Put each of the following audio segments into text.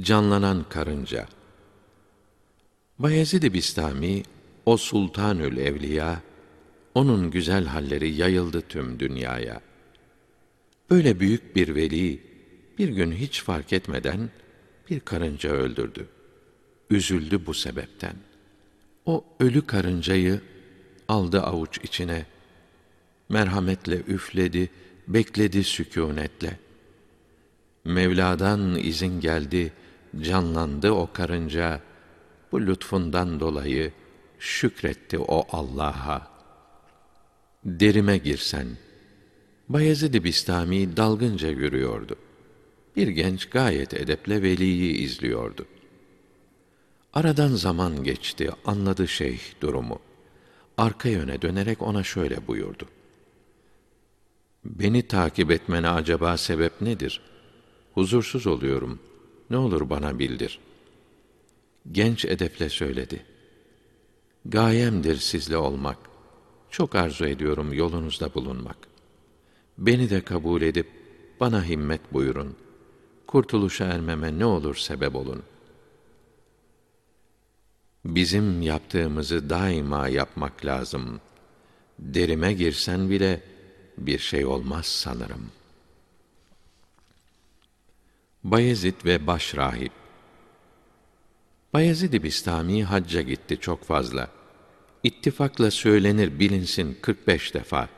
Canlanan karınca. Bayezid-i Bistami, o Sultanül Evliya, onun güzel halleri yayıldı tüm dünyaya. Böyle büyük bir veli, bir gün hiç fark etmeden bir karınca öldürdü. Üzüldü bu sebepten. O ölü karıncayı aldı avuç içine, merhametle üfledi, bekledi sükûnetle. Mevla'dan izin geldi, canlandı o karınca, bu lütfundan dolayı şükretti o Allah'a. Derime girsen, Bayezid-i Bistami dalgınca yürüyordu. Bir genç gayet edeple veliyi izliyordu. Aradan zaman geçti, anladı şeyh durumu. Arka yöne dönerek ona şöyle buyurdu. Beni takip etmene acaba sebep nedir? Huzursuz oluyorum. Ne olur bana bildir. Genç edeple söyledi. Gayemdir sizle olmak. Çok arzu ediyorum yolunuzda bulunmak. Beni de kabul edip bana himmet buyurun. Kurtuluşa ermeme ne olur sebep olun. Bizim yaptığımızı daima yapmak lazım. Derime girsen bile bir şey olmaz sanırım. Bayezid ve Başrahip Bayezid-i Bistami hacca gitti çok fazla. İttifakla söylenir bilinsin 45 defa.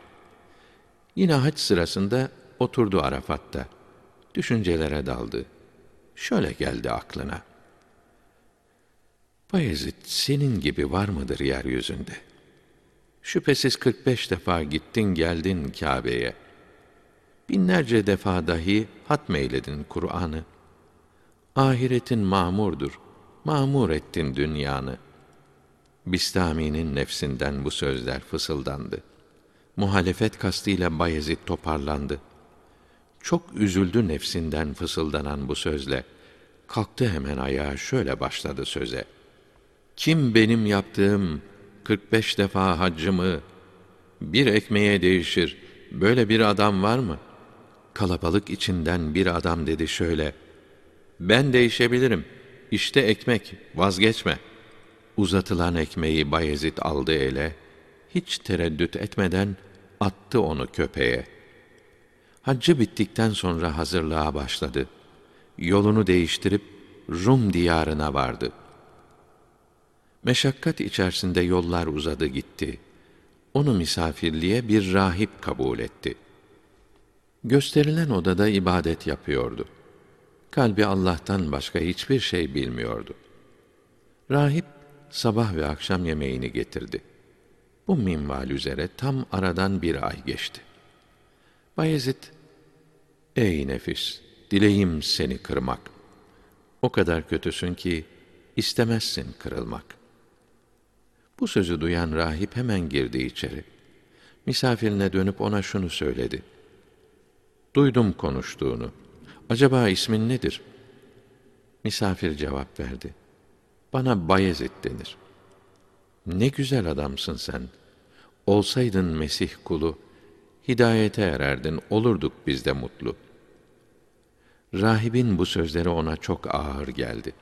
Yine hac sırasında oturdu Arafat'ta. Düşüncelere daldı. Şöyle geldi aklına. Bayezid senin gibi var mıdır yeryüzünde? Şüphesiz 45 defa gittin geldin Kâbe'ye. Binlerce defa dahi hatmeyledin Kur'an'ı. Ahiretin mamurdur. Mamur ettin dünyanı. Bistami'nin nefsinden bu sözler fısıldandı. Muhalefet kastıyla Bayezid toparlandı. Çok üzüldü nefsinden fısıldanan bu sözle. Kalktı hemen ayağa şöyle başladı söze. Kim benim yaptığım 45 defa haccımı bir ekmeğe değişir. Böyle bir adam var mı? Kalabalık içinden bir adam dedi şöyle: Ben değişebilirim. İşte ekmek, vazgeçme. Uzatılan ekmeği Bayezid aldı ele, hiç tereddüt etmeden attı onu köpeğe. Haccı bittikten sonra hazırlığa başladı. Yolunu değiştirip Rum diyarına vardı.'' Meşakkat içerisinde yollar uzadı gitti. Onu misafirliğe bir rahip kabul etti. Gösterilen odada ibadet yapıyordu. Kalbi Allah'tan başka hiçbir şey bilmiyordu. Rahip sabah ve akşam yemeğini getirdi. Bu minval üzere tam aradan bir ay geçti. Bayezid, ey nefis, dileğim seni kırmak. O kadar kötüsün ki istemezsin kırılmak. Bu sözü duyan rahip hemen girdi içeri. Misafirine dönüp ona şunu söyledi. Duydum konuştuğunu. Acaba ismin nedir? Misafir cevap verdi. Bana Bayezid denir. Ne güzel adamsın sen. Olsaydın Mesih kulu, hidayete ererdin, olurduk biz de mutlu. Rahibin bu sözleri ona çok ağır geldi.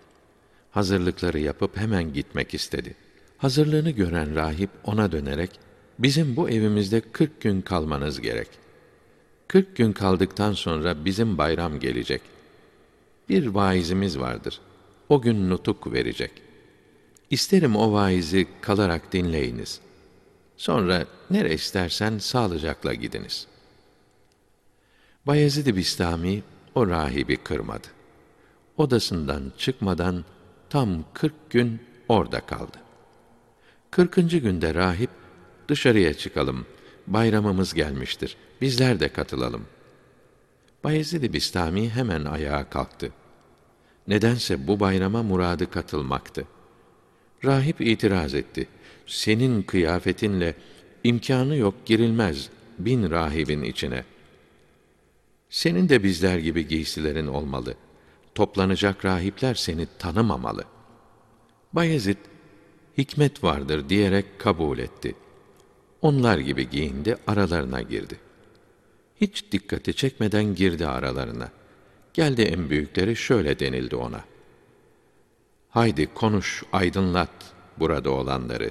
Hazırlıkları yapıp hemen gitmek istedi.'' Hazırlığını gören rahip ona dönerek, bizim bu evimizde kırk gün kalmanız gerek. Kırk gün kaldıktan sonra bizim bayram gelecek. Bir vaizimiz vardır. O gün nutuk verecek. İsterim o vaizi kalarak dinleyiniz. Sonra nere istersen sağlıcakla gidiniz. Bayezid-i Bistami o rahibi kırmadı. Odasından çıkmadan tam kırk gün orada kaldı. Kırkıncı günde rahip, dışarıya çıkalım, bayramımız gelmiştir, bizler de katılalım. Bayezid-i Bistami hemen ayağa kalktı. Nedense bu bayrama muradı katılmaktı. Rahip itiraz etti. Senin kıyafetinle imkanı yok girilmez bin rahibin içine. Senin de bizler gibi giysilerin olmalı. Toplanacak rahipler seni tanımamalı. Bayezid hikmet vardır diyerek kabul etti. Onlar gibi giyindi, aralarına girdi. Hiç dikkati çekmeden girdi aralarına. Geldi en büyükleri şöyle denildi ona. Haydi konuş, aydınlat burada olanları.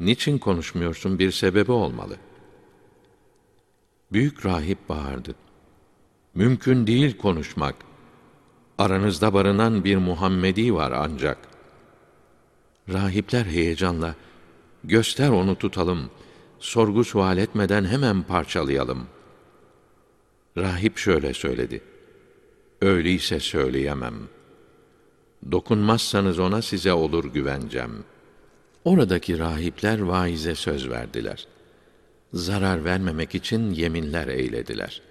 Niçin konuşmuyorsun? Bir sebebi olmalı. Büyük rahip bağırdı. Mümkün değil konuşmak. Aranızda barınan bir Muhammedi var ancak. Rahipler heyecanla, göster onu tutalım, sorgu sual etmeden hemen parçalayalım. Rahip şöyle söyledi. Öyleyse söyleyemem. Dokunmazsanız ona size olur güvencem. Oradaki rahipler vaize söz verdiler. Zarar vermemek için yeminler eylediler.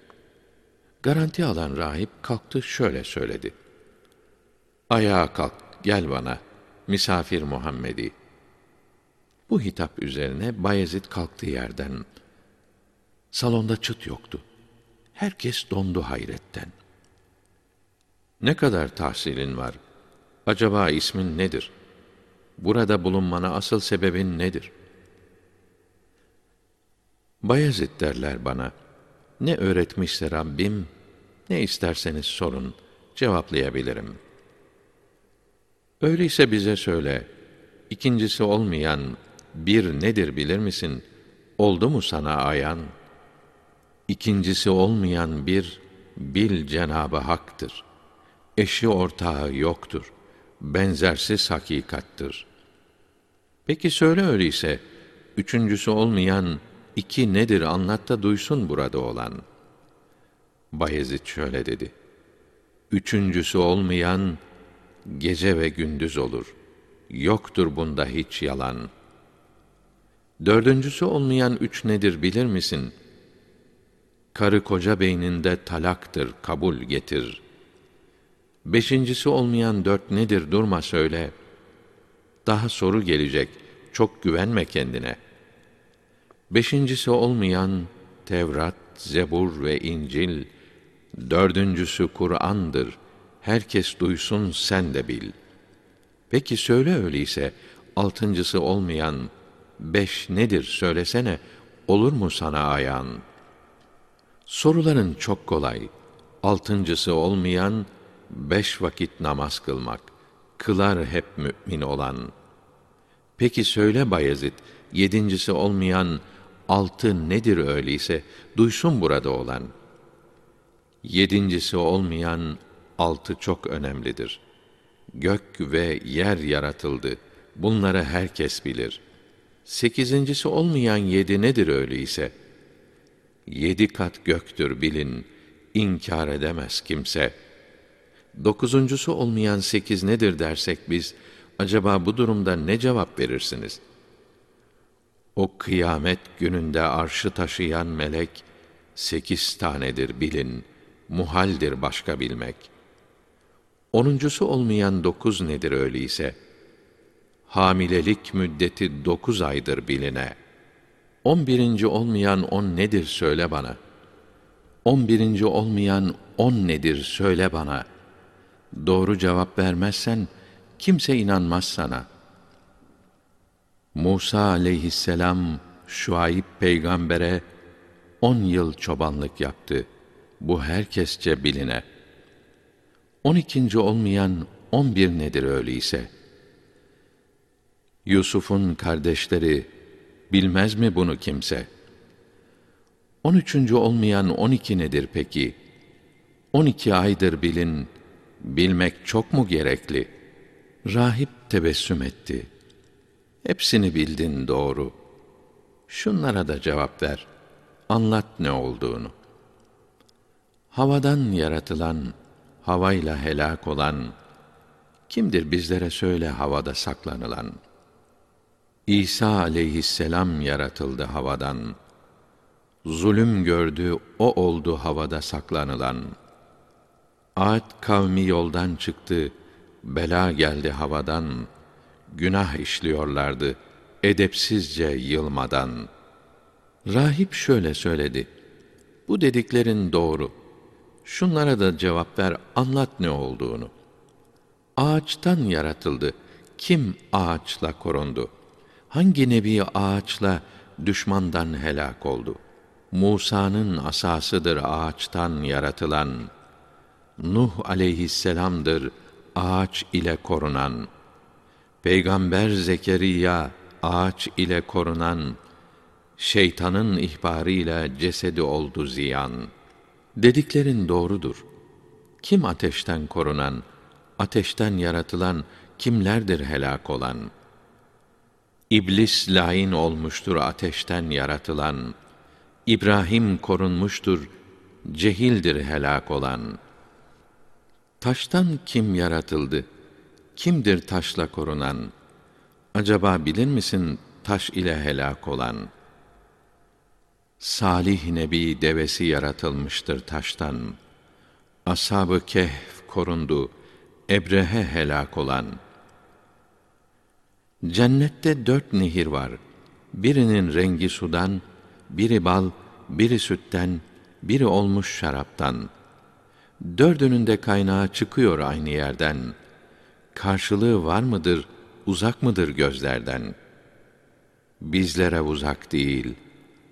Garanti alan rahip kalktı şöyle söyledi. Ayağa kalk, gel bana, misafir Muhammedi. Bu hitap üzerine Bayezid kalktı yerden. Salonda çıt yoktu. Herkes dondu hayretten. Ne kadar tahsilin var? Acaba ismin nedir? Burada bulunmana asıl sebebin nedir? Bayezid derler bana. Ne öğretmişse Rabbim, ne isterseniz sorun, cevaplayabilirim. Öyleyse bize söyle, ikincisi olmayan bir nedir bilir misin? Oldu mu sana ayan? İkincisi olmayan bir, bil Cenabı Hak'tır. Eşi ortağı yoktur. Benzersiz hakikattır. Peki söyle öyleyse, üçüncüsü olmayan iki nedir anlat da duysun burada olan. Bayezid şöyle dedi. Üçüncüsü olmayan, gece ve gündüz olur. Yoktur bunda hiç yalan.'' Dördüncüsü olmayan üç nedir bilir misin? Karı koca beyninde talaktır, kabul getir. Beşincisi olmayan dört nedir durma söyle. Daha soru gelecek, çok güvenme kendine. Beşincisi olmayan Tevrat, Zebur ve İncil, dördüncüsü Kur'an'dır. Herkes duysun sen de bil. Peki söyle öyleyse, altıncısı olmayan beş nedir söylesene, olur mu sana ayağın? Soruların çok kolay. Altıncısı olmayan, beş vakit namaz kılmak. Kılar hep mümin olan. Peki söyle Bayezid, yedincisi olmayan, altı nedir öyleyse, duysun burada olan. Yedincisi olmayan, altı çok önemlidir. Gök ve yer yaratıldı. Bunları herkes bilir.'' Sekizincisi olmayan yedi nedir öyleyse? Yedi kat göktür bilin, inkar edemez kimse. Dokuzuncusu olmayan sekiz nedir dersek biz, acaba bu durumda ne cevap verirsiniz? O kıyamet gününde arşı taşıyan melek, sekiz tanedir bilin, muhaldir başka bilmek. Onuncusu olmayan dokuz nedir öyleyse?'' Hamilelik müddeti dokuz aydır biline. On birinci olmayan on nedir söyle bana. On birinci olmayan on nedir söyle bana. Doğru cevap vermezsen kimse inanmaz sana. Musa aleyhisselam Şuayb peygambere on yıl çobanlık yaptı. Bu herkesçe biline. On ikinci olmayan on bir nedir öyleyse?'' Yusuf'un kardeşleri bilmez mi bunu kimse? On üçüncü olmayan on iki nedir peki? On iki aydır bilin, bilmek çok mu gerekli? Rahip tebessüm etti. Hepsini bildin doğru. Şunlara da cevap ver. Anlat ne olduğunu. Havadan yaratılan, havayla helak olan, kimdir bizlere söyle havada saklanılan?'' İsa aleyhisselam yaratıldı havadan. Zulüm gördü, o oldu havada saklanılan. Ad kavmi yoldan çıktı, bela geldi havadan. Günah işliyorlardı, edepsizce yılmadan. Rahip şöyle söyledi. Bu dediklerin doğru. Şunlara da cevap ver, anlat ne olduğunu. Ağaçtan yaratıldı. Kim ağaçla korundu?'' Hangi nebi ağaçla düşmandan helak oldu? Musa'nın asasıdır ağaçtan yaratılan. Nuh aleyhisselamdır ağaç ile korunan, Peygamber Zekeriya ağaç ile korunan, şeytanın ihbarıyla cesedi oldu ziyan. Dediklerin doğrudur. Kim ateşten korunan, ateşten yaratılan kimlerdir helak olan? İblis lain olmuştur ateşten yaratılan. İbrahim korunmuştur, cehildir helak olan. Taştan kim yaratıldı? Kimdir taşla korunan? Acaba bilir misin taş ile helak olan? Salih Nebi devesi yaratılmıştır taştan. Ashab-ı Kehf korundu, Ebrehe helak olan. Cennette dört nehir var. Birinin rengi sudan, biri bal, biri sütten, biri olmuş şaraptan. Dördünün de kaynağı çıkıyor aynı yerden. Karşılığı var mıdır, uzak mıdır gözlerden? Bizlere uzak değil,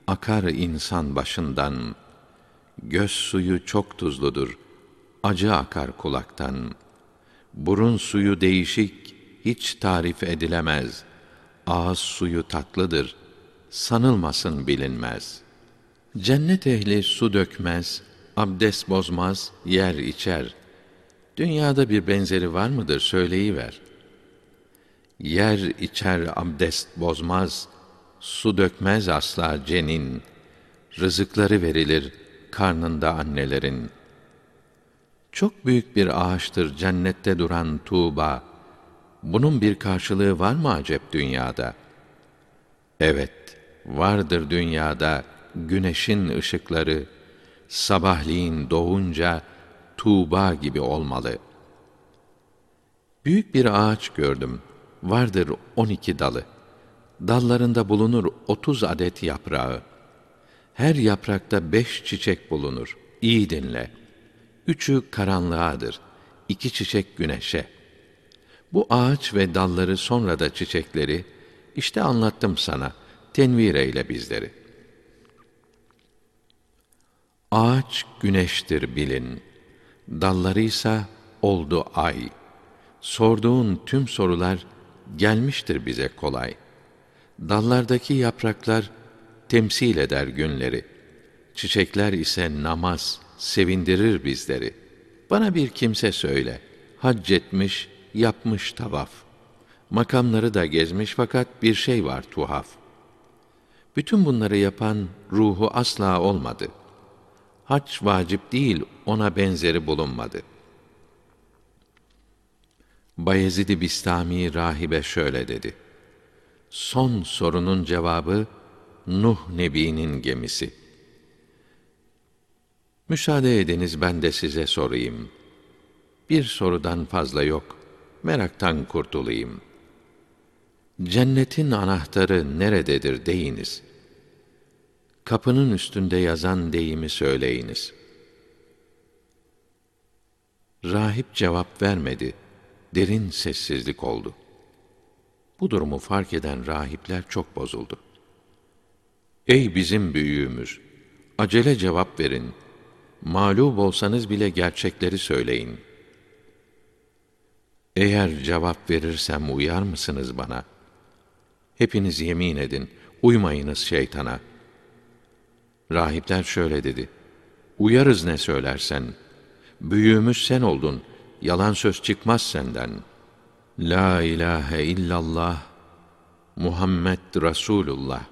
akar insan başından. Göz suyu çok tuzludur, acı akar kulaktan. Burun suyu değişik, hiç tarif edilemez. Ağız suyu tatlıdır, sanılmasın bilinmez.'' Cennet ehli su dökmez, abdest bozmaz, yer içer. Dünyada bir benzeri var mıdır söyleyiver. Yer içer abdest bozmaz, su dökmez asla cenin. Rızıkları verilir karnında annelerin. Çok büyük bir ağaçtır cennette duran Tuğba. Bunun bir karşılığı var mı acep dünyada? Evet, vardır dünyada güneşin ışıkları sabahleyin doğunca Tuğba gibi olmalı. Büyük bir ağaç gördüm. Vardır on iki dalı. Dallarında bulunur otuz adet yaprağı. Her yaprakta beş çiçek bulunur. İyi dinle. Üçü karanlığadır. İki çiçek güneşe. Bu ağaç ve dalları sonra da çiçekleri, işte anlattım sana. Tenvir eyle bizleri.'' Ağaç güneştir bilin. Dallarıysa oldu ay. Sorduğun tüm sorular gelmiştir bize kolay. Dallardaki yapraklar temsil eder günleri. Çiçekler ise namaz, sevindirir bizleri. Bana bir kimse söyle. Hac etmiş, yapmış tavaf. Makamları da gezmiş fakat bir şey var tuhaf. Bütün bunları yapan ruhu asla olmadı.'' hac vacip değil, ona benzeri bulunmadı. Bayezid-i Bistami rahibe şöyle dedi. Son sorunun cevabı Nuh Nebi'nin gemisi. Müsaade ediniz ben de size sorayım. Bir sorudan fazla yok. Meraktan kurtulayım. Cennetin anahtarı nerededir deyiniz.'' kapının üstünde yazan deyimi söyleyiniz. Rahip cevap vermedi. Derin sessizlik oldu. Bu durumu fark eden rahipler çok bozuldu. Ey bizim büyüğümüz! Acele cevap verin. Mağlup olsanız bile gerçekleri söyleyin. Eğer cevap verirsem uyar mısınız bana? Hepiniz yemin edin, uymayınız şeytana.'' Rahipler şöyle dedi. Uyarız ne söylersen. Büyüğümüz sen oldun. Yalan söz çıkmaz senden. La ilahe illallah Muhammed Resulullah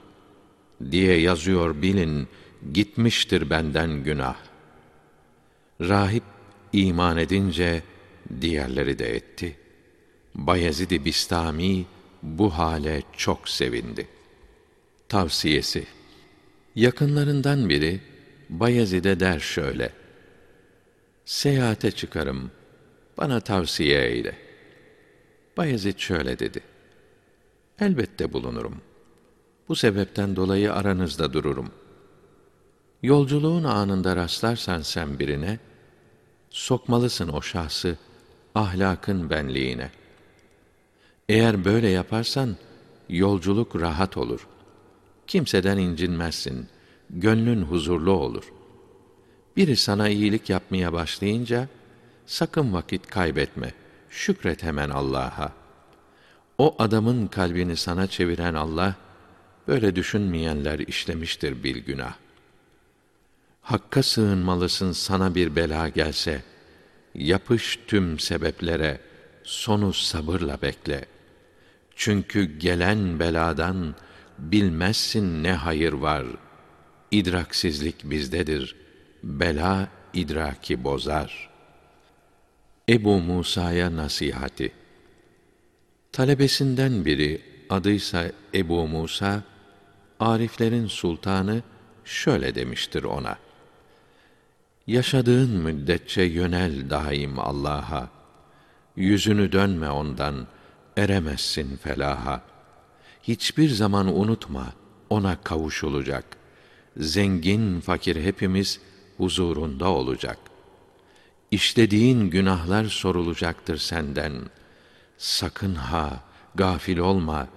diye yazıyor bilin gitmiştir benden günah. Rahip iman edince diğerleri de etti. Bayezid-i Bistami bu hale çok sevindi. Tavsiyesi Yakınlarından biri Bayezid'e der şöyle: Seyahate çıkarım. Bana tavsiye eyle. Bayezid şöyle dedi: Elbette bulunurum. Bu sebepten dolayı aranızda dururum. Yolculuğun anında rastlarsan sen birine, sokmalısın o şahsı ahlakın benliğine. Eğer böyle yaparsan yolculuk rahat olur.'' Kimseden incinmezsin. Gönlün huzurlu olur. Biri sana iyilik yapmaya başlayınca sakın vakit kaybetme. şükret hemen Allah'a. O adamın kalbini sana çeviren Allah, böyle düşünmeyenler işlemiştir bil günah. Hakka sığınmalısın sana bir bela gelse, yapış tüm sebeplere, sonu sabırla bekle. Çünkü gelen beladan bilmezsin ne hayır var. İdraksizlik bizdedir. Bela idraki bozar. Ebu Musa'ya nasihati Talebesinden biri adıysa Ebu Musa, Ariflerin sultanı şöyle demiştir ona. Yaşadığın müddetçe yönel daim Allah'a. Yüzünü dönme ondan, eremezsin felaha. Hiçbir zaman unutma, ona kavuşulacak. Zengin, fakir hepimiz huzurunda olacak. İşlediğin günahlar sorulacaktır senden. Sakın ha, gafil olma,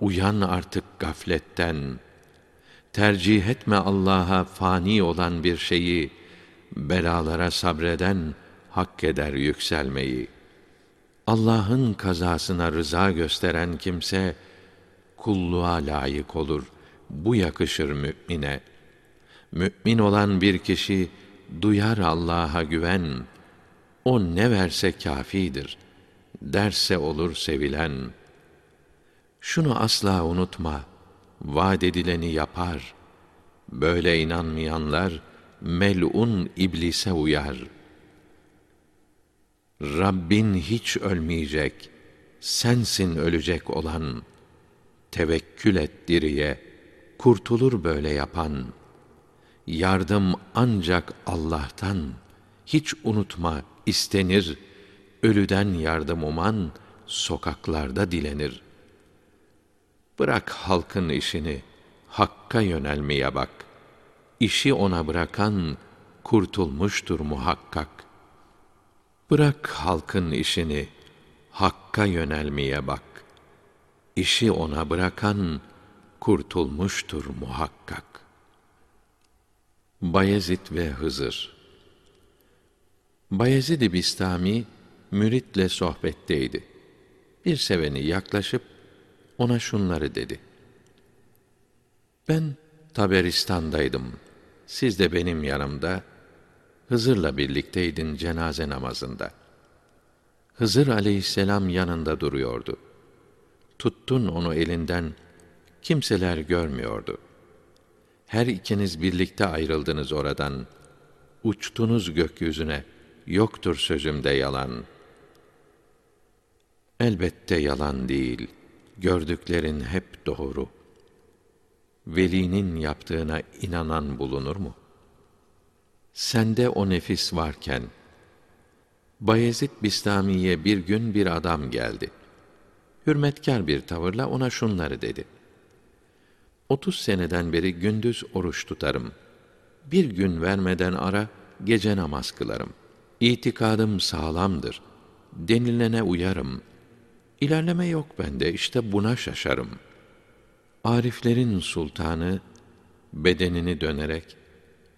uyan artık gafletten. Tercih etme Allah'a fani olan bir şeyi, belalara sabreden hak eder yükselmeyi. Allah'ın kazasına rıza gösteren kimse kulluğa layık olur. Bu yakışır mümine. Mümin olan bir kişi duyar Allah'a güven. O ne verse kafidir. Derse olur sevilen. Şunu asla unutma. Vaad edileni yapar. Böyle inanmayanlar melun iblise uyar. Rabbin hiç ölmeyecek, sensin ölecek olan. Tevekkül et diriye, kurtulur böyle yapan. Yardım ancak Allah'tan, hiç unutma istenir. Ölüden yardım uman, sokaklarda dilenir. Bırak halkın işini, hakka yönelmeye bak.'' İşi ona bırakan kurtulmuştur muhakkak. Bırak halkın işini, hakka yönelmeye bak. İşi ona bırakan kurtulmuştur muhakkak. Bayezid ve Hızır Bayezid-i Bistami müritle sohbetteydi. Bir seveni yaklaşıp ona şunları dedi. Ben Taberistan'daydım.'' Siz de benim yanımda Hızır'la birlikteydin cenaze namazında. Hızır aleyhisselam yanında duruyordu. Tuttun onu elinden, kimseler görmüyordu. Her ikiniz birlikte ayrıldınız oradan. Uçtunuz gökyüzüne, yoktur sözümde yalan. Elbette yalan değil, gördüklerin hep doğru.'' Velinin yaptığına inanan bulunur mu? Sende o nefis varken, Bayezid Bistami'ye bir gün bir adam geldi. Hürmetkar bir tavırla ona şunları dedi. Otuz seneden beri gündüz oruç tutarım. Bir gün vermeden ara, gece namaz kılarım. İtikadım sağlamdır. Denilene uyarım. İlerleme yok bende, işte buna şaşarım.'' Ariflerin sultanı bedenini dönerek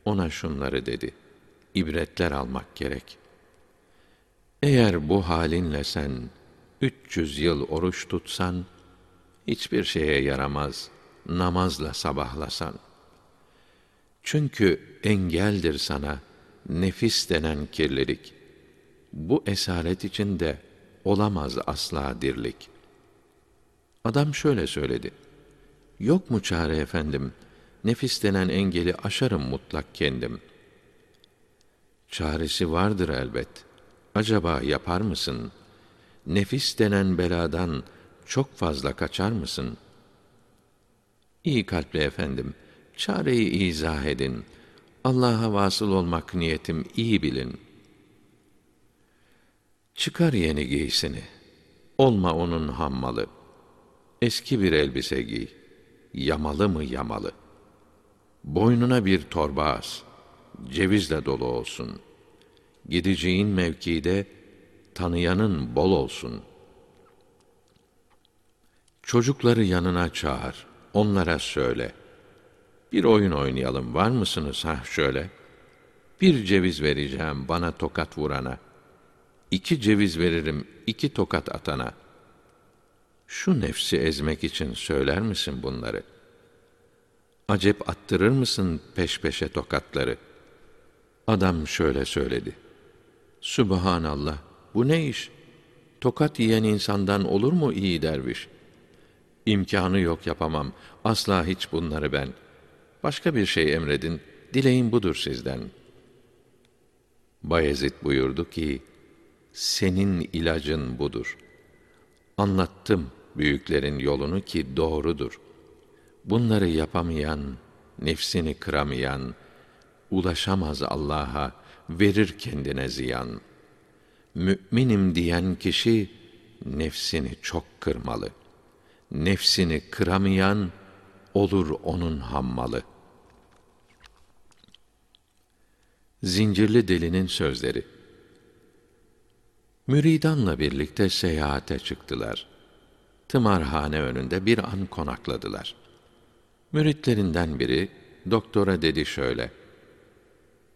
ona şunları dedi. İbretler almak gerek. Eğer bu halinle sen 300 yıl oruç tutsan hiçbir şeye yaramaz namazla sabahlasan. Çünkü engeldir sana nefis denen kirlilik. Bu esaret içinde olamaz asla dirlik. Adam şöyle söyledi. Yok mu çare efendim? Nefis denen engeli aşarım mutlak kendim. Çaresi vardır elbet. Acaba yapar mısın? Nefis denen beladan çok fazla kaçar mısın? İyi kalpli efendim, çareyi izah edin. Allah'a vasıl olmak niyetim iyi bilin. Çıkar yeni giysini. Olma onun hammalı. Eski bir elbise giy yamalı mı yamalı. Boynuna bir torba as, cevizle dolu olsun. Gideceğin mevkide tanıyanın bol olsun. Çocukları yanına çağır, onlara söyle. Bir oyun oynayalım, var mısınız ha şöyle? Bir ceviz vereceğim bana tokat vurana. iki ceviz veririm iki tokat atana. Şu nefsi ezmek için söyler misin bunları? Acep attırır mısın peş peşe tokatları? Adam şöyle söyledi. Subhanallah, bu ne iş? Tokat yiyen insandan olur mu iyi derviş? İmkanı yok yapamam. Asla hiç bunları ben. Başka bir şey emredin. Dileğim budur sizden. Bayezid buyurdu ki, senin ilacın budur. Anlattım büyüklerin yolunu ki doğrudur. Bunları yapamayan, nefsini kıramayan, ulaşamaz Allah'a, verir kendine ziyan. Mü'minim diyen kişi, nefsini çok kırmalı. Nefsini kıramayan, olur onun hammalı. Zincirli Delinin Sözleri Müridanla birlikte seyahate çıktılar. Tımarhane önünde bir an konakladılar. Müritlerinden biri doktora dedi şöyle: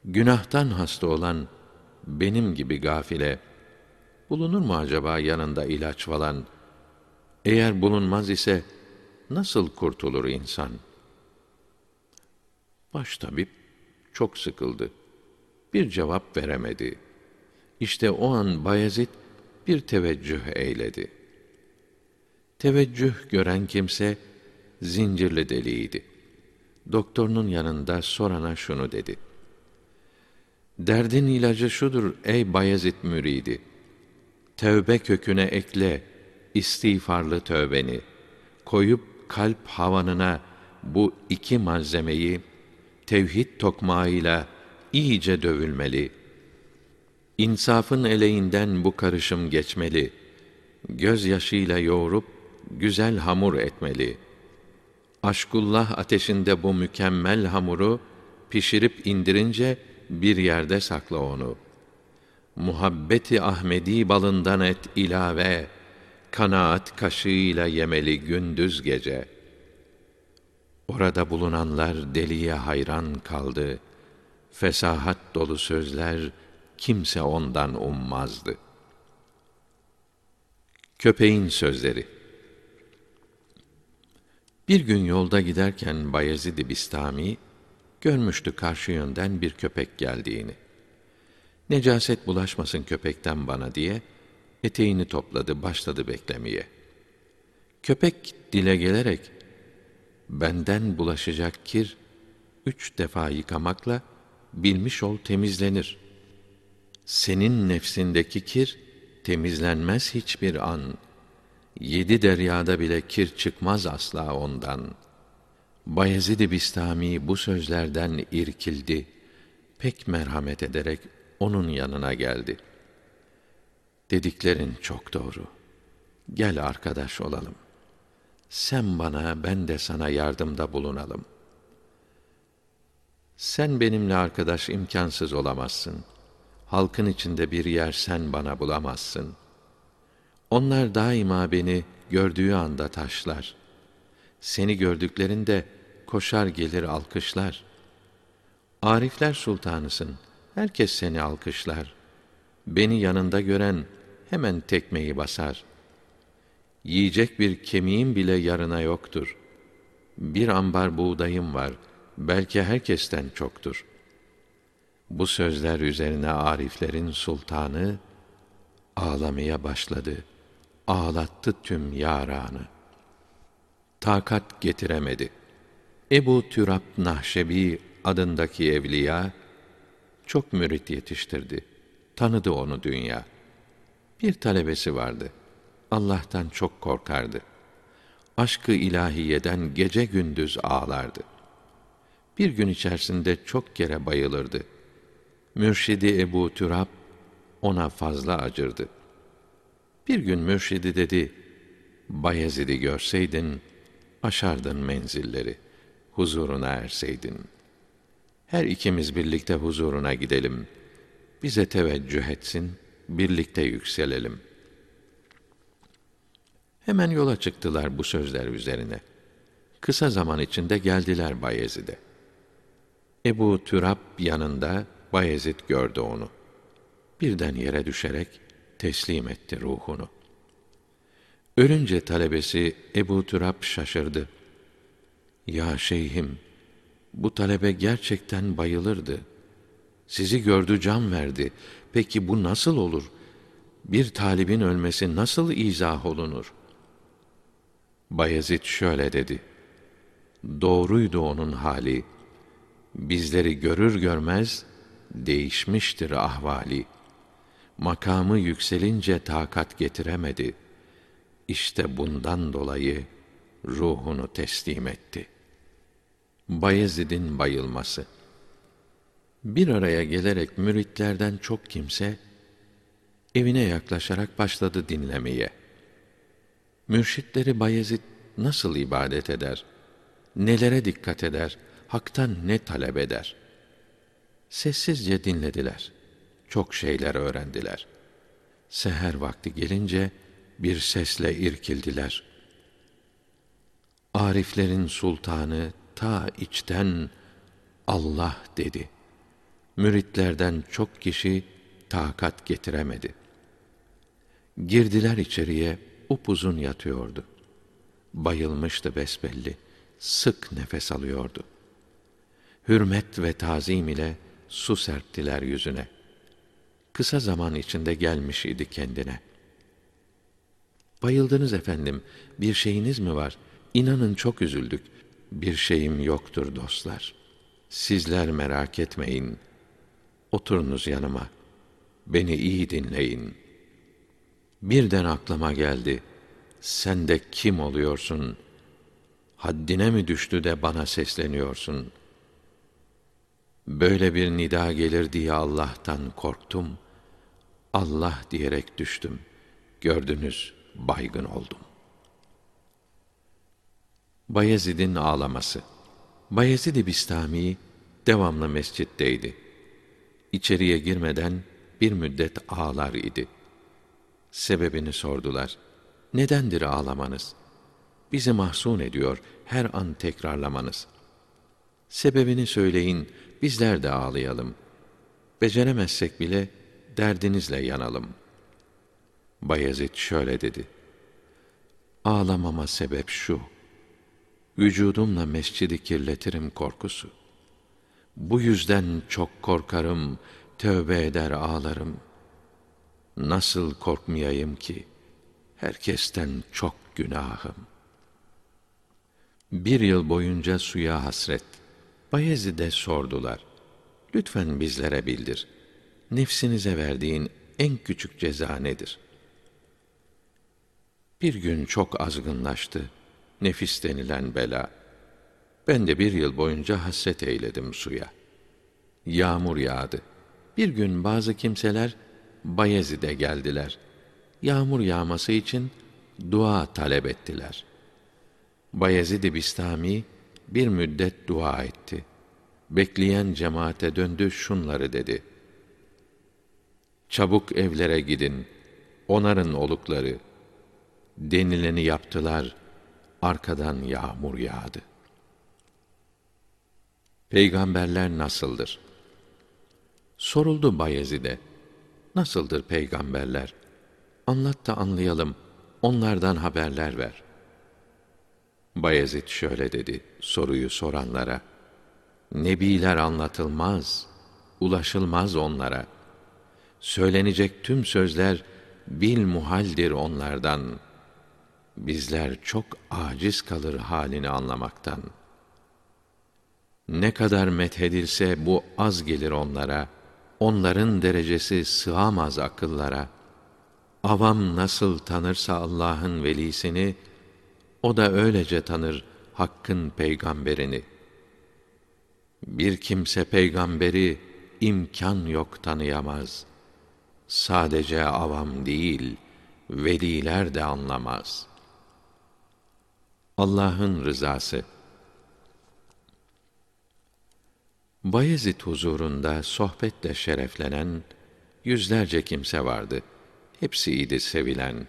Günahtan hasta olan benim gibi gafile bulunur mu acaba yanında ilaç falan? Eğer bulunmaz ise nasıl kurtulur insan? Baş tabip çok sıkıldı. Bir cevap veremedi. İşte o an Bayezid bir teveccüh eyledi. Teveccüh gören kimse zincirli deliydi. Doktorunun yanında sorana şunu dedi. Derdin ilacı şudur ey Bayezid müridi. Tövbe köküne ekle istiğfarlı tövbeni. Koyup kalp havanına bu iki malzemeyi tevhid tokmağıyla iyice dövülmeli. İnsafın eleğinden bu karışım geçmeli. Göz yaşıyla yoğurup güzel hamur etmeli. Aşkullah ateşinde bu mükemmel hamuru pişirip indirince bir yerde sakla onu. Muhabbeti Ahmedi balından et ilave, kanaat kaşığıyla yemeli gündüz gece. Orada bulunanlar deliye hayran kaldı. Fesahat dolu sözler kimse ondan ummazdı. Köpeğin sözleri Bir gün yolda giderken Bayezid-i Bistami görmüştü karşı yönden bir köpek geldiğini. Necaset bulaşmasın köpekten bana diye eteğini topladı, başladı beklemeye. Köpek dile gelerek benden bulaşacak kir üç defa yıkamakla bilmiş ol temizlenir. Senin nefsindeki kir temizlenmez hiçbir an. Yedi deryada bile kir çıkmaz asla ondan. Bayezid-i Bistami bu sözlerden irkildi. Pek merhamet ederek onun yanına geldi. Dediklerin çok doğru. Gel arkadaş olalım. Sen bana, ben de sana yardımda bulunalım. Sen benimle arkadaş imkansız olamazsın. Halkın içinde bir yer sen bana bulamazsın. Onlar daima beni gördüğü anda taşlar. Seni gördüklerinde koşar gelir alkışlar. Arifler sultanısın. Herkes seni alkışlar. Beni yanında gören hemen tekmeyi basar. Yiyecek bir kemiğim bile yarına yoktur. Bir ambar buğdayım var. Belki herkesten çoktur. Bu sözler üzerine ariflerin sultanı ağlamaya başladı. Ağlattı tüm yaranı. Takat getiremedi. Ebu Türab Nahşebi adındaki evliya çok mürit yetiştirdi. Tanıdı onu dünya. Bir talebesi vardı. Allah'tan çok korkardı. Aşkı ilahiyeden gece gündüz ağlardı. Bir gün içerisinde çok kere bayılırdı. Mürşidi Ebu Türab ona fazla acırdı. Bir gün mürşidi dedi, Bayezid'i görseydin, aşardın menzilleri, huzuruna erseydin. Her ikimiz birlikte huzuruna gidelim. Bize teveccüh etsin, birlikte yükselelim. Hemen yola çıktılar bu sözler üzerine. Kısa zaman içinde geldiler Bayezid'e. Ebu Türab yanında Bayezid gördü onu. Birden yere düşerek, teslim etti ruhunu. Ölünce talebesi Ebu Türab şaşırdı. Ya şeyhim, bu talebe gerçekten bayılırdı. Sizi gördü can verdi. Peki bu nasıl olur? Bir talibin ölmesi nasıl izah olunur? Bayezid şöyle dedi. Doğruydu onun hali. Bizleri görür görmez değişmiştir ahvali. Makamı yükselince takat getiremedi. İşte bundan dolayı ruhunu teslim etti. Bayezid'in bayılması Bir araya gelerek müritlerden çok kimse evine yaklaşarak başladı dinlemeye. Mürşitleri Bayezid nasıl ibadet eder? Nelere dikkat eder? Hak'tan ne talep eder? Sessizce dinlediler. Çok şeyler öğrendiler. Seher vakti gelince bir sesle irkildiler. Ariflerin sultanı ta içten Allah dedi. Müritlerden çok kişi takat getiremedi. Girdiler içeriye, upuzun yatıyordu. Bayılmıştı besbelli, sık nefes alıyordu. Hürmet ve tazim ile su serptiler yüzüne. Kısa zaman içinde gelmiş idi kendine. Bayıldınız efendim, bir şeyiniz mi var? İnanın çok üzüldük. Bir şeyim yoktur dostlar. Sizler merak etmeyin. Oturunuz yanıma. Beni iyi dinleyin. Birden aklıma geldi. Sen de kim oluyorsun? Haddine mi düştü de bana sesleniyorsun? Böyle bir nida gelir diye Allah'tan korktum. Allah diyerek düştüm. Gördünüz, baygın oldum. Bayezid'in ağlaması Bayezid-i Bistami devamlı mescitteydi. İçeriye girmeden bir müddet ağlar idi. Sebebini sordular. Nedendir ağlamanız? Bizi mahzun ediyor her an tekrarlamanız. Sebebini söyleyin, bizler de ağlayalım. Beceremezsek bile derdinizle yanalım. Bayezid şöyle dedi. Ağlamama sebep şu. Vücudumla mescidi kirletirim korkusu. Bu yüzden çok korkarım, tövbe eder ağlarım. Nasıl korkmayayım ki? Herkesten çok günahım. Bir yıl boyunca suya hasret. Bayezid'e sordular. Lütfen bizlere bildir. Nefsinize verdiğin en küçük ceza nedir? Bir gün çok azgınlaştı. Nefis denilen bela. Ben de bir yıl boyunca hasret eyledim suya. Yağmur yağdı. Bir gün bazı kimseler Bayezid'e geldiler. Yağmur yağması için dua talep ettiler. Bayezid-i Bistami bir müddet dua etti. Bekleyen cemaate döndü şunları dedi. Çabuk evlere gidin, onarın olukları. Denileni yaptılar, arkadan yağmur yağdı. Peygamberler nasıldır? Soruldu Bayezid'e. Nasıldır peygamberler? Anlat da anlayalım. Onlardan haberler ver. Bayezid şöyle dedi soruyu soranlara. Nebiler anlatılmaz, ulaşılmaz onlara. Söylenecek tüm sözler bil muhaldir onlardan. Bizler çok aciz kalır halini anlamaktan. Ne kadar methedilse bu az gelir onlara.'' onların derecesi sığamaz akıllara. Avam nasıl tanırsa Allah'ın velisini, o da öylece tanır Hakk'ın peygamberini. Bir kimse peygamberi imkan yok tanıyamaz. Sadece avam değil, veliler de anlamaz. Allah'ın rızası Bayezid huzurunda sohbetle şereflenen yüzlerce kimse vardı. Hepsi iyiydi sevilen.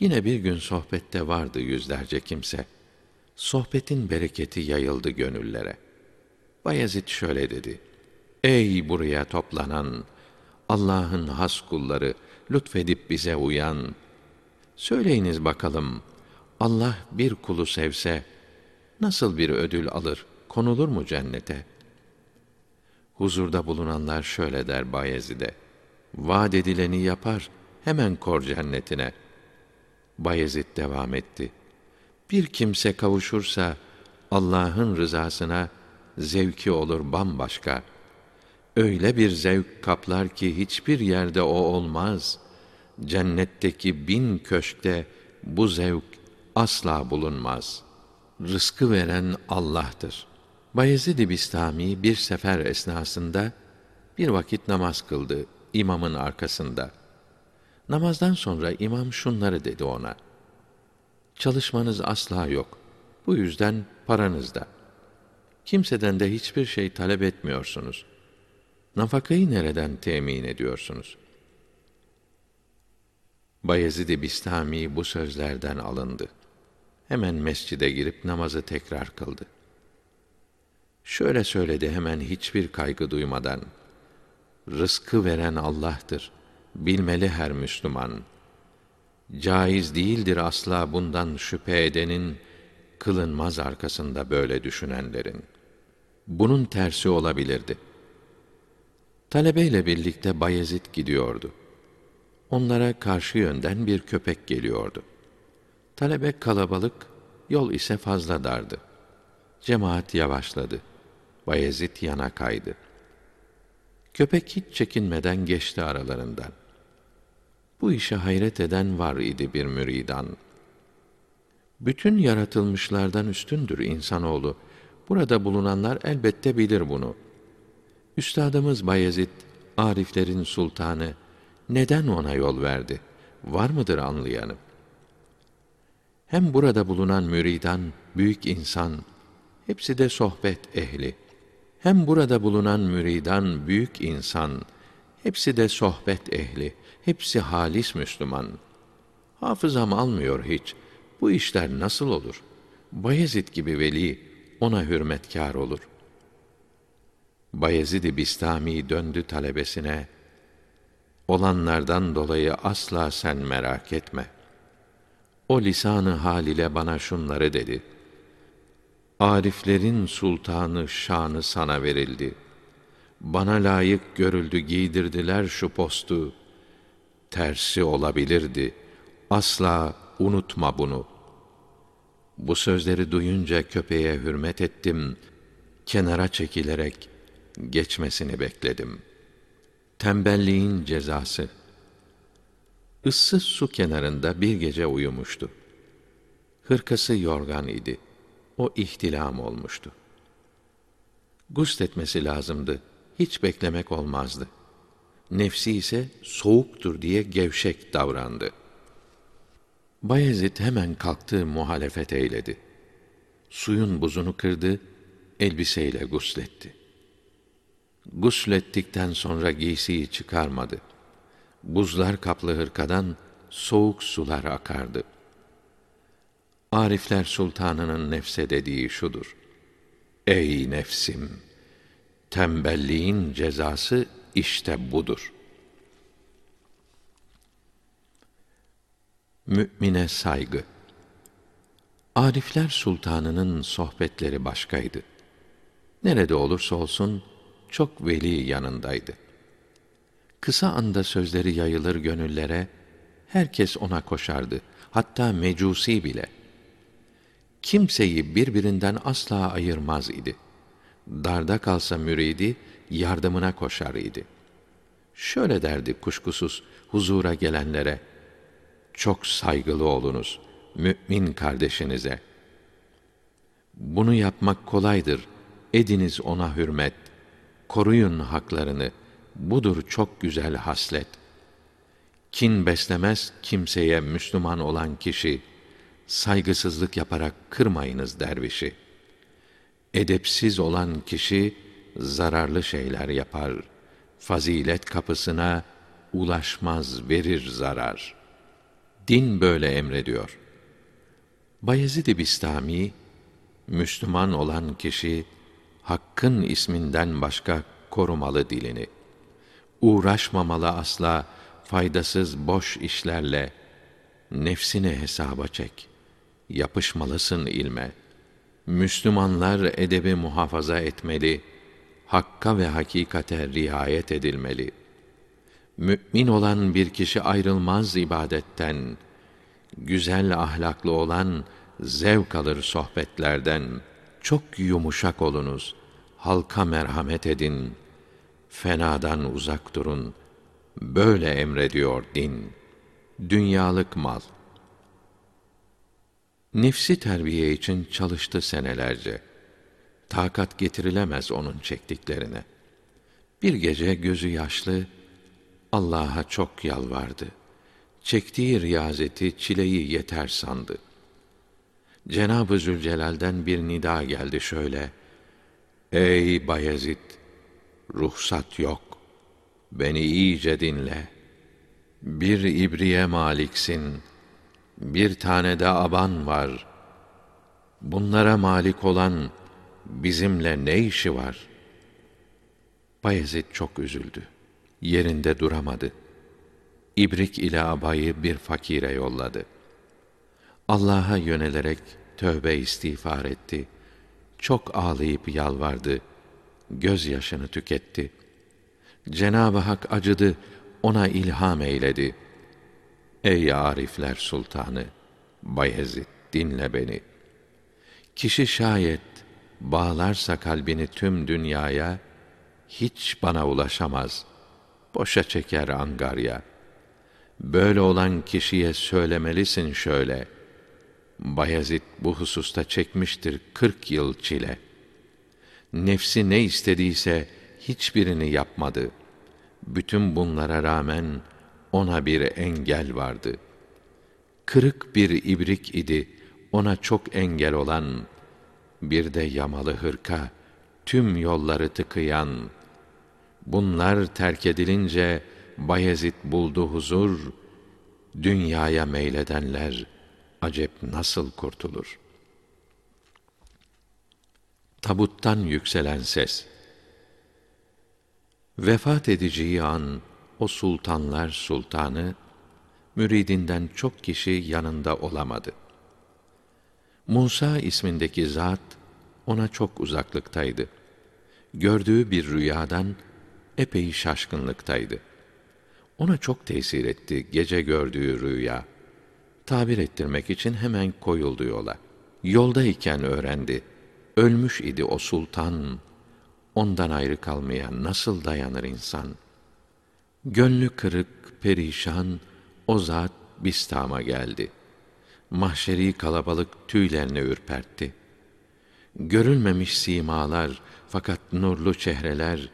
Yine bir gün sohbette vardı yüzlerce kimse. Sohbetin bereketi yayıldı gönüllere. Bayezid şöyle dedi. Ey buraya toplanan Allah'ın has kulları, lütfedip bize uyan. Söyleyiniz bakalım, Allah bir kulu sevse, nasıl bir ödül alır, konulur mu cennete? Huzurda bulunanlar şöyle der Bayezid'e, vaad edileni yapar, hemen kor cennetine. Bayezid devam etti. Bir kimse kavuşursa, Allah'ın rızasına, zevki olur bambaşka. Öyle bir zevk kaplar ki hiçbir yerde o olmaz. Cennetteki bin köşkte bu zevk asla bulunmaz. Rızkı veren Allah'tır. Bayezid-i Bistami bir sefer esnasında bir vakit namaz kıldı imamın arkasında. Namazdan sonra imam şunları dedi ona. Çalışmanız asla yok. Bu yüzden paranız da. Kimseden de hiçbir şey talep etmiyorsunuz. Nafakayı nereden temin ediyorsunuz? Bayezid-i Bistami bu sözlerden alındı. Hemen mescide girip namazı tekrar kıldı. Şöyle söyledi hemen hiçbir kaygı duymadan. Rızkı veren Allah'tır. Bilmeli her Müslüman. Caiz değildir asla bundan şüphe edenin, kılınmaz arkasında böyle düşünenlerin. Bunun tersi olabilirdi. Talebeyle birlikte Bayezid gidiyordu. Onlara karşı yönden bir köpek geliyordu. Talebe kalabalık, yol ise fazla dardı. Cemaat yavaşladı. Bayezid yana kaydı. Köpek hiç çekinmeden geçti aralarından. Bu işe hayret eden var idi bir müridan. Bütün yaratılmışlardan üstündür insanoğlu. Burada bulunanlar elbette bilir bunu. Üstadımız Bayezid, ariflerin sultanı, neden ona yol verdi? Var mıdır anlayanı? Hem burada bulunan müridan, büyük insan, hepsi de sohbet ehli. Hem burada bulunan müridan, büyük insan, hepsi de sohbet ehli, hepsi halis Müslüman. Hafızam almıyor hiç. Bu işler nasıl olur? Bayezid gibi veli ona hürmetkar olur. Bayezid-i Bistami döndü talebesine. Olanlardan dolayı asla sen merak etme. O lisanı hal ile bana şunları dedi. Ariflerin sultanı şanı sana verildi. Bana layık görüldü giydirdiler şu postu. Tersi olabilirdi. Asla unutma bunu. Bu sözleri duyunca köpeğe hürmet ettim. Kenara çekilerek geçmesini bekledim. Tembelliğin cezası. Issız su kenarında bir gece uyumuştu. Hırkası yorgan idi. O ihtilam olmuştu. Gusletmesi lazımdı. Hiç beklemek olmazdı. Nefsi ise soğuktur diye gevşek davrandı. Bayezid hemen kalktı muhalefet eyledi. Suyun buzunu kırdı, elbiseyle gusletti. Guslettikten sonra giysiyi çıkarmadı. Buzlar kaplı hırkadan soğuk sular akardı. Arifler sultanının nefse dediği şudur. Ey nefsim! Tembelliğin cezası işte budur. Mümine saygı Arifler sultanının sohbetleri başkaydı. Nerede olursa olsun çok veli yanındaydı. Kısa anda sözleri yayılır gönüllere, herkes ona koşardı, hatta mecusi bile. Kimseyi birbirinden asla ayırmaz idi. Darda kalsa müridi, yardımına koşar idi. Şöyle derdi kuşkusuz huzura gelenlere, çok saygılı olunuz mümin kardeşinize. Bunu yapmak kolaydır. Ediniz ona hürmet. Koruyun haklarını. Budur çok güzel haslet. Kin beslemez kimseye Müslüman olan kişi. Saygısızlık yaparak kırmayınız dervişi. Edepsiz olan kişi zararlı şeyler yapar. Fazilet kapısına ulaşmaz, verir zarar. Din böyle emrediyor. Bayezid-i Bistami, Müslüman olan kişi, Hakk'ın isminden başka korumalı dilini. Uğraşmamalı asla faydasız boş işlerle nefsini hesaba çek. Yapışmalısın ilme. Müslümanlar edebi muhafaza etmeli, hakka ve hakikate riayet edilmeli. Mü'min olan bir kişi ayrılmaz ibadetten, güzel ahlaklı olan zevk alır sohbetlerden. Çok yumuşak olunuz, halka merhamet edin, fenadan uzak durun. Böyle emrediyor din. Dünyalık mal. Nefsi terbiye için çalıştı senelerce. Takat getirilemez onun çektiklerine. Bir gece gözü yaşlı Allah'a çok yalvardı. Çektiği riyazeti, çileyi yeter sandı. Cenab-ı Zülcelal'den bir nida geldi şöyle: Ey Bayezid, ruhsat yok. Beni iyice dinle. Bir ibriye maliksin. Bir tane de aban var. Bunlara malik olan bizimle ne işi var? Bayezid çok üzüldü. Yerinde duramadı. İbrik ile abayı bir fakire yolladı. Allah'a yönelerek tövbe istiğfar etti. Çok ağlayıp yalvardı. Gözyaşını tüketti. Cenab-ı Hak acıdı, ona ilham eyledi. Ey arifler sultanı, Bayezid dinle beni. Kişi şayet bağlarsa kalbini tüm dünyaya, hiç bana ulaşamaz. Boşa çeker angarya. Böyle olan kişiye söylemelisin şöyle. Bayezid bu hususta çekmiştir kırk yıl çile. Nefsi ne istediyse hiçbirini yapmadı. Bütün bunlara rağmen ona bir engel vardı. Kırık bir ibrik idi ona çok engel olan, bir de yamalı hırka, tüm yolları tıkayan. Bunlar terk edilince Bayezid buldu huzur, dünyaya meyledenler acep nasıl kurtulur? Tabuttan yükselen ses Vefat edeceği an o sultanlar sultanı müridinden çok kişi yanında olamadı. Musa ismindeki zat ona çok uzaklıktaydı. Gördüğü bir rüyadan epey şaşkınlıktaydı. Ona çok tesir etti gece gördüğü rüya. Tabir ettirmek için hemen koyuldu yola. Yoldayken öğrendi. Ölmüş idi o sultan. Ondan ayrı kalmaya nasıl dayanır insan? Gönlü kırık, perişan, o zat Bistam'a geldi. Mahşeri kalabalık tüylerini ürpertti. Görülmemiş simalar fakat nurlu çehreler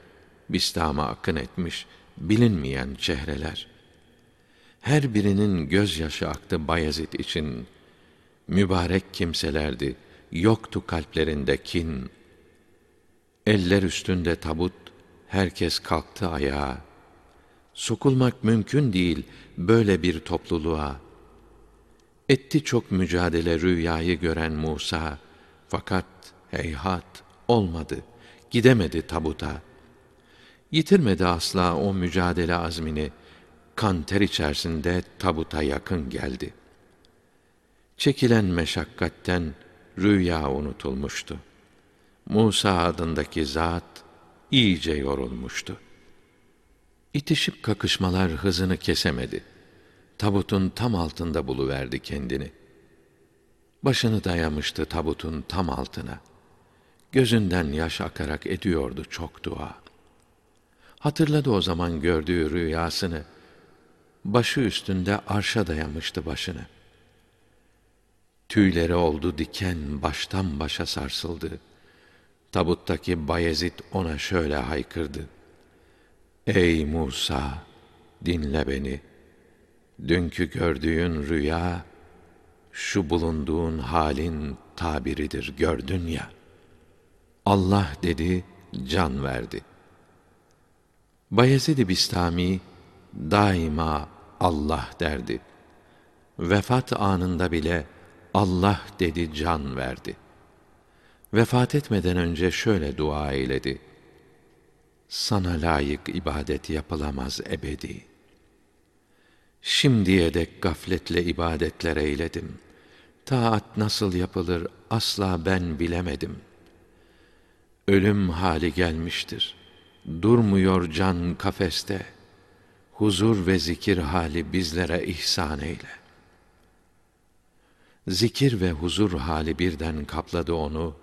Bistam'a akın etmiş bilinmeyen çehreler. Her birinin gözyaşı aktı Bayezid için. Mübarek kimselerdi, yoktu kalplerinde kin. Eller üstünde tabut, herkes kalktı ayağa. Sokulmak mümkün değil böyle bir topluluğa. Etti çok mücadele rüyayı gören Musa, fakat heyhat olmadı, gidemedi tabuta.'' Yitirmedi asla o mücadele azmini. Kan ter içerisinde tabuta yakın geldi. Çekilen meşakkatten rüya unutulmuştu. Musa adındaki zat iyice yorulmuştu. İtişip kakışmalar hızını kesemedi. Tabutun tam altında buluverdi kendini. Başını dayamıştı tabutun tam altına. Gözünden yaş akarak ediyordu çok dua. Hatırladı o zaman gördüğü rüyasını. Başı üstünde arşa dayamıştı başını. Tüyleri oldu diken baştan başa sarsıldı. Tabuttaki Bayezid ona şöyle haykırdı. Ey Musa, dinle beni. Dünkü gördüğün rüya, şu bulunduğun halin tabiridir gördün ya. Allah dedi, can verdi.'' Bayezid-i Bistami daima Allah derdi. Vefat anında bile Allah dedi can verdi. Vefat etmeden önce şöyle dua eyledi. Sana layık ibadet yapılamaz ebedi. Şimdiye dek gafletle ibadetler eyledim. Taat nasıl yapılır asla ben bilemedim. Ölüm hali gelmiştir. Durmuyor can kafeste. Huzur ve zikir hali bizlere ihsan eyle. Zikir ve huzur hali birden kapladı onu.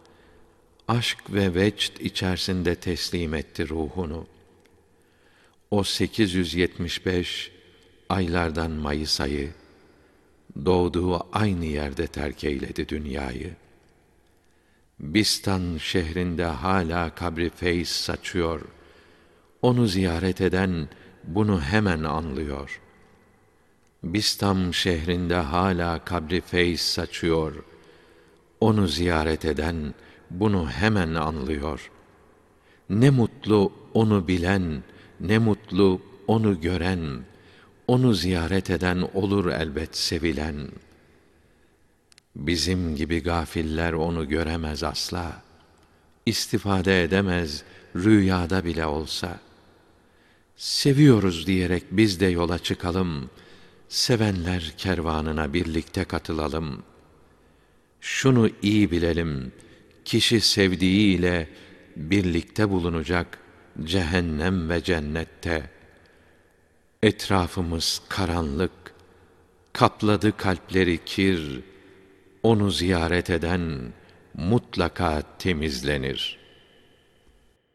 Aşk ve vecd içerisinde teslim etti ruhunu. O 875 aylardan Mayıs ayı, doğduğu aynı yerde terk eyledi dünyayı. Bistan şehrinde hala kabri feyz saçıyor. Onu ziyaret eden bunu hemen anlıyor. Bistam şehrinde hala kabri feyz saçıyor. Onu ziyaret eden bunu hemen anlıyor. Ne mutlu onu bilen, ne mutlu onu gören, onu ziyaret eden olur elbet sevilen. Bizim gibi gafiller onu göremez asla. İstifade edemez rüyada bile olsa. Seviyoruz diyerek biz de yola çıkalım. Sevenler kervanına birlikte katılalım. Şunu iyi bilelim. Kişi sevdiğiyle birlikte bulunacak cehennem ve cennette. Etrafımız karanlık, kapladı kalpleri kir, onu ziyaret eden mutlaka temizlenir.''